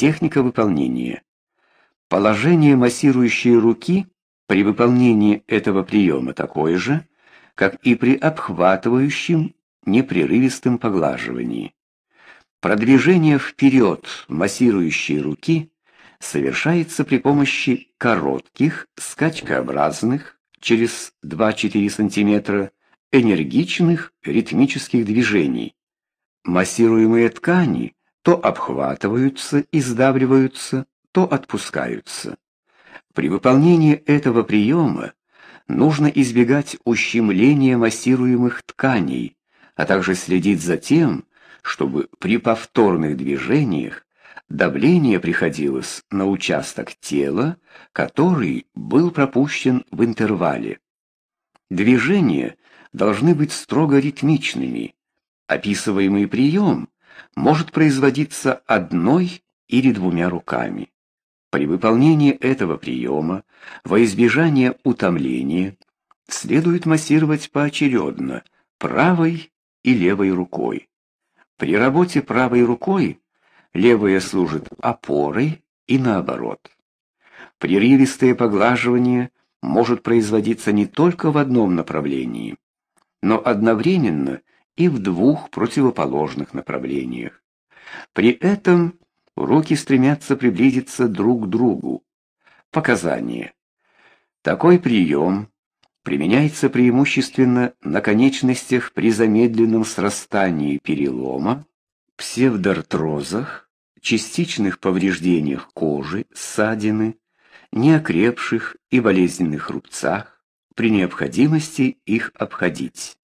Техника выполнения. Положение массирующей руки при выполнении этого приема такое же, как и при обхватывающем непрерывистом поглаживании. Продвижение вперед массирующей руки совершается при помощи коротких, скачкообразных, через 2-4 см, энергичных ритмических движений. Массируемые ткани то обхватываются и сдавливаются, то отпускаются. При выполнении этого приема нужно избегать ущемления массируемых тканей, а также следить за тем, чтобы при повторных движениях давление приходилось на участок тела, который был пропущен в интервале. Движения должны быть строго ритмичными. Описываемый прием может производиться одной или двумя руками. При выполнении этого приема, во избежание утомления, следует массировать поочередно правой и левой рукой. При работе правой рукой левая служит опорой и наоборот. Прерывистое поглаживание может производиться не только в одном направлении, но одновременно и в двух противоположных направлениях. При этом руки стремятся приблизиться друг к другу. Показания. Такой прием применяется преимущественно на конечностях при замедленном срастании перелома, псевдоартрозах, частичных повреждениях кожи, ссадины, неокрепших и болезненных рубцах, при необходимости их обходить.